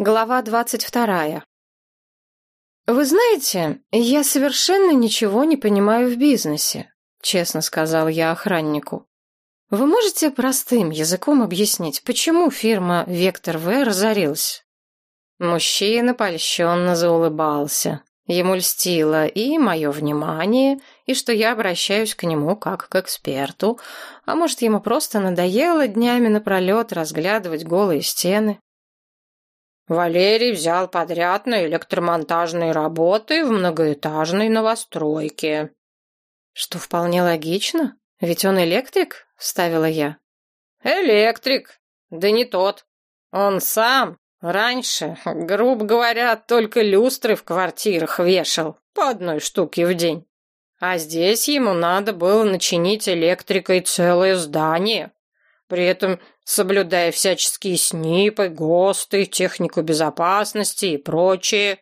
Глава двадцать вторая. «Вы знаете, я совершенно ничего не понимаю в бизнесе», — честно сказал я охраннику. «Вы можете простым языком объяснить, почему фирма «Вектор В» разорилась?» Мужчина польщенно заулыбался. Ему льстило и мое внимание, и что я обращаюсь к нему как к эксперту, а может, ему просто надоело днями напролет разглядывать голые стены. Валерий взял подряд на электромонтажные работы в многоэтажной новостройке. Что вполне логично, ведь он электрик, вставила я. Электрик, да не тот. Он сам раньше, грубо говоря, только люстры в квартирах вешал по одной штуке в день. А здесь ему надо было начинить электрикой целое здание. При этом соблюдая всяческие СНИПы, ГОСТы, технику безопасности и прочее.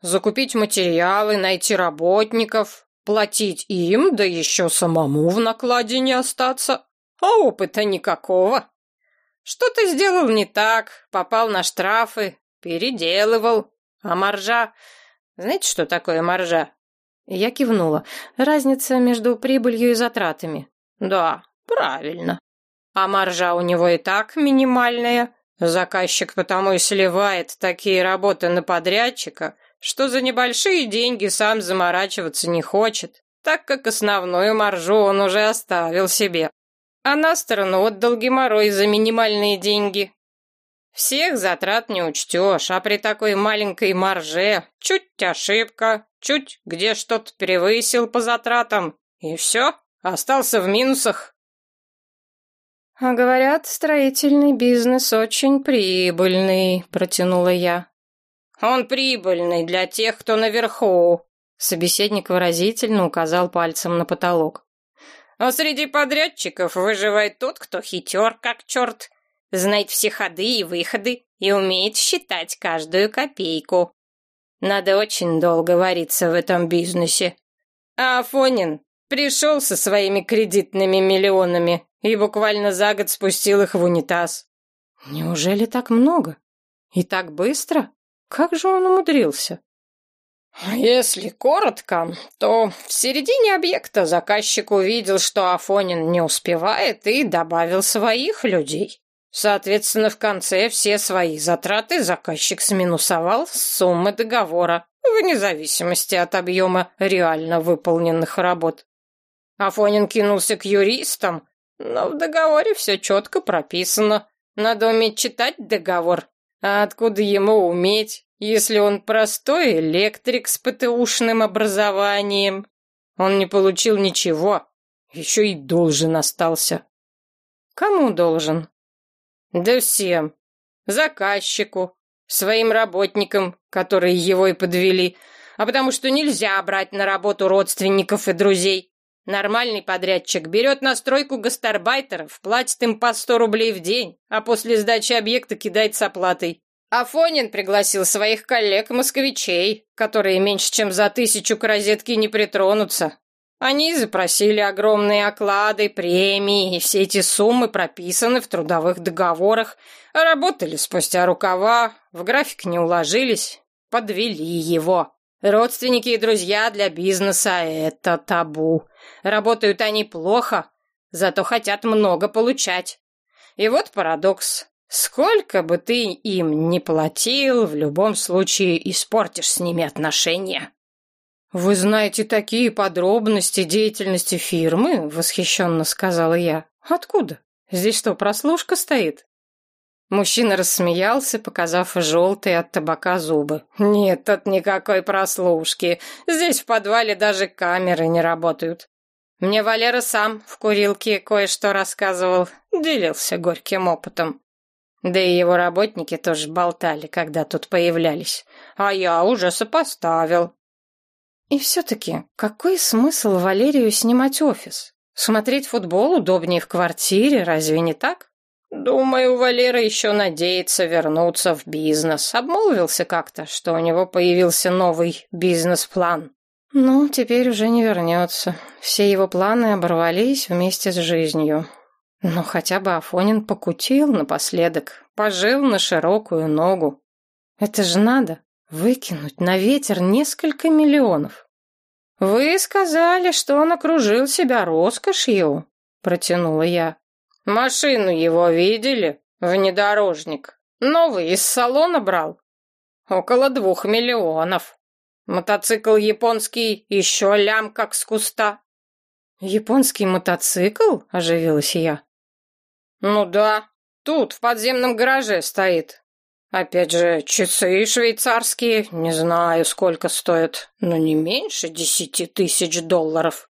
Закупить материалы, найти работников, платить им, да еще самому в накладе не остаться. А опыта никакого. Что-то сделал не так, попал на штрафы, переделывал. А маржа... Знаете, что такое маржа? Я кивнула. Разница между прибылью и затратами. Да, правильно. А маржа у него и так минимальная. Заказчик потому и сливает такие работы на подрядчика, что за небольшие деньги сам заморачиваться не хочет, так как основную маржу он уже оставил себе. А на сторону отдал геморрой за минимальные деньги. Всех затрат не учтешь, а при такой маленькой марже чуть ошибка, чуть где что-то превысил по затратам, и все, остался в минусах. «А говорят, строительный бизнес очень прибыльный», — протянула я. «Он прибыльный для тех, кто наверху», — собеседник выразительно указал пальцем на потолок. «А среди подрядчиков выживает тот, кто хитер, как черт, знает все ходы и выходы и умеет считать каждую копейку. Надо очень долго вариться в этом бизнесе. А Афонин пришел со своими кредитными миллионами и буквально за год спустил их в унитаз. Неужели так много? И так быстро? Как же он умудрился? Если коротко, то в середине объекта заказчик увидел, что Афонин не успевает, и добавил своих людей. Соответственно, в конце все свои затраты заказчик сминусовал с суммы договора, вне зависимости от объема реально выполненных работ. Афонин кинулся к юристам, но в договоре все четко прописано. Надо уметь читать договор. А откуда ему уметь, если он простой электрик с ПТУшным образованием? Он не получил ничего, еще и должен остался. Кому должен? Да всем. Заказчику, своим работникам, которые его и подвели, а потому что нельзя брать на работу родственников и друзей. Нормальный подрядчик берет на стройку гастарбайтеров, платит им по сто рублей в день, а после сдачи объекта кидает с оплатой. Афонин пригласил своих коллег-москвичей, которые меньше чем за тысячу к розетке не притронутся. Они запросили огромные оклады, премии, и все эти суммы прописаны в трудовых договорах, работали спустя рукава, в график не уложились, подвели его. Родственники и друзья для бизнеса — это табу. Работают они плохо, зато хотят много получать. И вот парадокс. Сколько бы ты им ни платил, в любом случае испортишь с ними отношения. «Вы знаете такие подробности деятельности фирмы?» — восхищенно сказала я. «Откуда? Здесь что, прослушка стоит?» Мужчина рассмеялся, показав желтые от табака зубы. «Нет тут никакой прослушки. Здесь в подвале даже камеры не работают. Мне Валера сам в курилке кое-что рассказывал, делился горьким опытом. Да и его работники тоже болтали, когда тут появлялись. А я уже сопоставил. И все-таки, какой смысл Валерию снимать офис? Смотреть футбол удобнее в квартире, разве не так? Думаю, Валера еще надеется вернуться в бизнес. Обмолвился как-то, что у него появился новый бизнес-план. Ну, теперь уже не вернется. Все его планы оборвались вместе с жизнью. Но хотя бы Афонин покутил напоследок, пожил на широкую ногу. Это же надо выкинуть на ветер несколько миллионов. Вы сказали, что он окружил себя роскошью, протянула я. Машину его видели? Внедорожник. Новый из салона брал. Около двух миллионов. Мотоцикл японский еще лям как с куста. Японский мотоцикл? Оживилась я. Ну да, тут в подземном гараже стоит. Опять же, часы швейцарские, не знаю, сколько стоят, но не меньше десяти тысяч долларов.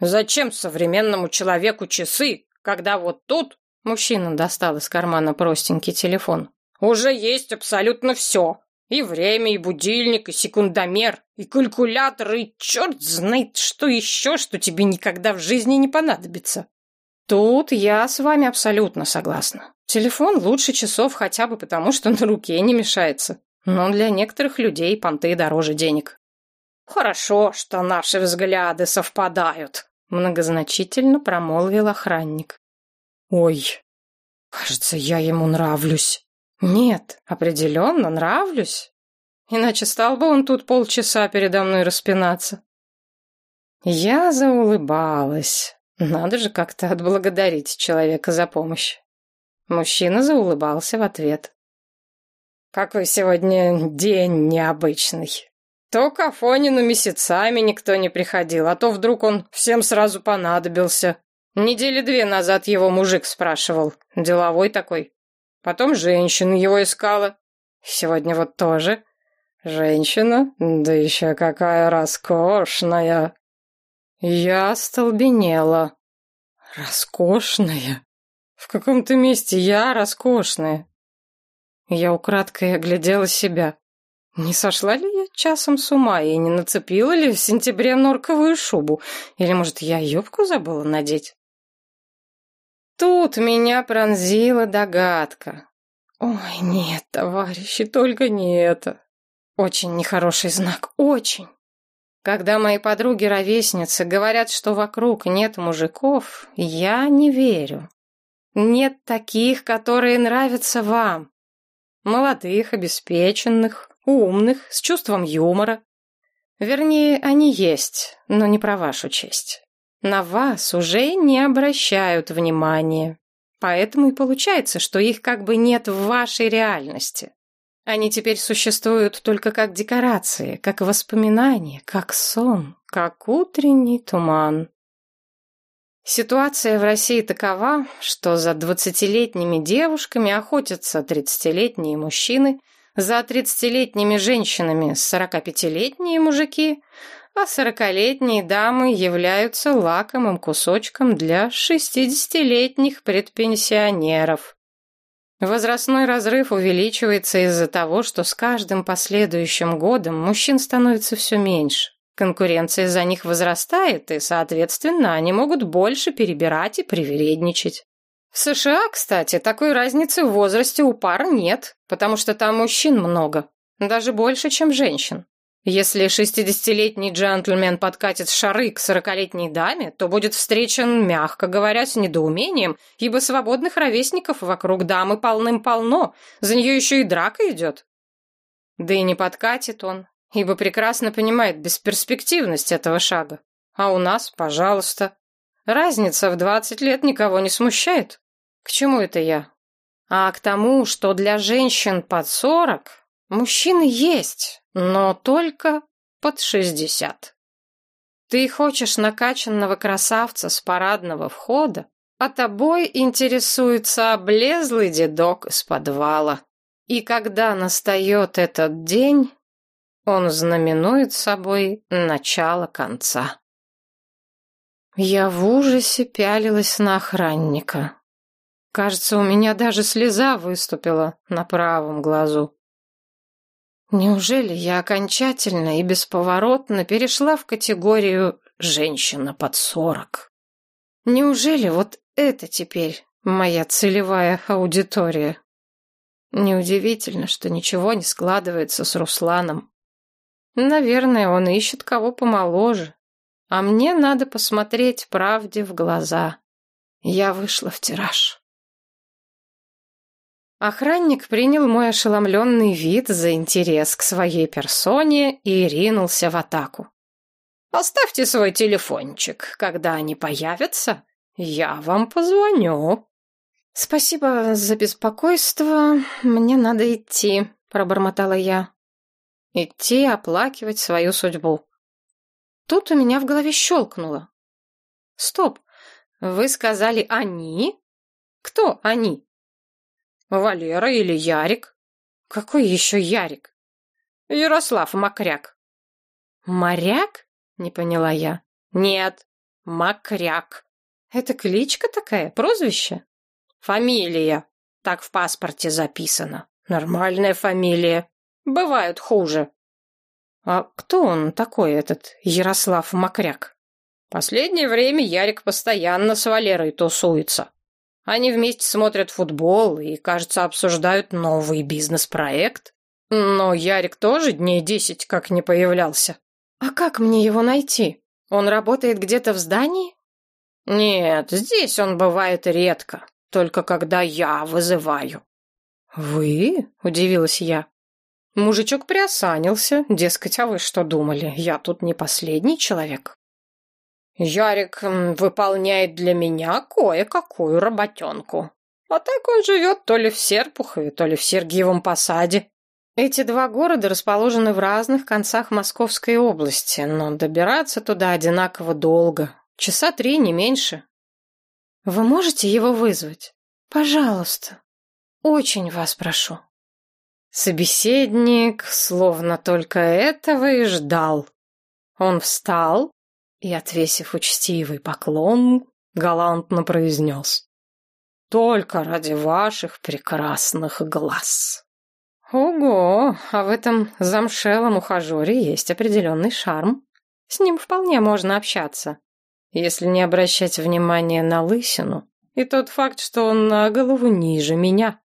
Зачем современному человеку часы, когда вот тут мужчина достал из кармана простенький телефон. Уже есть абсолютно все. И время, и будильник, и секундомер, и калькулятор, и черт знает, что еще, что тебе никогда в жизни не понадобится. Тут я с вами абсолютно согласна. Телефон лучше часов хотя бы потому, что на руке не мешается. Но для некоторых людей понты дороже денег. Хорошо, что наши взгляды совпадают, многозначительно промолвил охранник. Ой, кажется, я ему нравлюсь. Нет, определенно нравлюсь. Иначе стал бы он тут полчаса передо мной распинаться. Я заулыбалась. Надо же как-то отблагодарить человека за помощь. Мужчина заулыбался в ответ. «Какой сегодня день необычный. То к Афонину месяцами никто не приходил, а то вдруг он всем сразу понадобился. Недели две назад его мужик спрашивал, деловой такой. Потом женщина его искала. Сегодня вот тоже. Женщина, да еще какая роскошная. Я остолбенела. Роскошная? В каком-то месте я роскошная. Я украдкой оглядела себя. Не сошла ли часом с ума и не нацепила ли в сентябре норковую шубу? Или, может, я юбку забыла надеть? Тут меня пронзила догадка. Ой, нет, товарищи, только не это. Очень нехороший знак, очень. Когда мои подруги-ровесницы говорят, что вокруг нет мужиков, я не верю. Нет таких, которые нравятся вам. Молодых, обеспеченных, умных, с чувством юмора. Вернее, они есть, но не про вашу честь. На вас уже не обращают внимания. Поэтому и получается, что их как бы нет в вашей реальности. Они теперь существуют только как декорации, как воспоминания, как сон, как утренний туман. Ситуация в России такова, что за двадцатилетними девушками охотятся тридцатилетние мужчины, за тридцатилетними женщинами сорокапятилетние мужики, а сорокалетние дамы являются лакомым кусочком для шестидесятилетних предпенсионеров. Возрастной разрыв увеличивается из-за того, что с каждым последующим годом мужчин становится все меньше. Конкуренция за них возрастает, и, соответственно, они могут больше перебирать и привередничать. В США, кстати, такой разницы в возрасте у пар нет, потому что там мужчин много, даже больше, чем женщин. Если шестидесятилетний джентльмен подкатит шары к сорокалетней даме, то будет встречен, мягко говоря, с недоумением, ибо свободных ровесников вокруг дамы полным-полно, за нее еще и драка идет. Да и не подкатит он, ибо прекрасно понимает бесперспективность этого шага. А у нас, пожалуйста, разница в двадцать лет никого не смущает. К чему это я? А к тому, что для женщин под сорок Мужчины есть, но только под шестьдесят. Ты хочешь накачанного красавца с парадного входа, а тобой интересуется облезлый дедок из подвала. И когда настает этот день, он знаменует собой начало конца. Я в ужасе пялилась на охранника. Кажется, у меня даже слеза выступила на правом глазу. Неужели я окончательно и бесповоротно перешла в категорию «женщина под сорок»? Неужели вот это теперь моя целевая аудитория? Неудивительно, что ничего не складывается с Русланом. Наверное, он ищет кого помоложе. А мне надо посмотреть правде в глаза. Я вышла в тираж. Охранник принял мой ошеломленный вид за интерес к своей персоне и ринулся в атаку. «Оставьте свой телефончик. Когда они появятся, я вам позвоню». «Спасибо за беспокойство. Мне надо идти», — пробормотала я. Идти оплакивать свою судьбу. Тут у меня в голове щелкнуло. «Стоп, вы сказали «они»? Кто они?» Валера или Ярик? Какой еще Ярик? Ярослав Макряк. Моряк? Не поняла я. Нет, Макряк. Это кличка такая, прозвище? Фамилия. Так в паспорте записано. Нормальная фамилия. Бывают хуже. А кто он такой, этот Ярослав Макряк? Последнее время Ярик постоянно с Валерой тусуется. Они вместе смотрят футбол и, кажется, обсуждают новый бизнес-проект. Но Ярик тоже дней десять как не появлялся. А как мне его найти? Он работает где-то в здании? Нет, здесь он бывает редко, только когда я вызываю. Вы? Удивилась я. Мужичок приосанился, дескать, а вы что думали, я тут не последний человек? Ярик выполняет для меня кое-какую работенку. А так он живет то ли в Серпухове, то ли в Сергиевом Посаде. Эти два города расположены в разных концах Московской области, но добираться туда одинаково долго. Часа три, не меньше. Вы можете его вызвать? Пожалуйста. Очень вас прошу. Собеседник словно только этого и ждал. Он встал, и, отвесив учтивый поклон, галантно произнес. «Только ради ваших прекрасных глаз». Ого, а в этом замшелом ухажере есть определенный шарм. С ним вполне можно общаться, если не обращать внимания на лысину и тот факт, что он на голову ниже меня.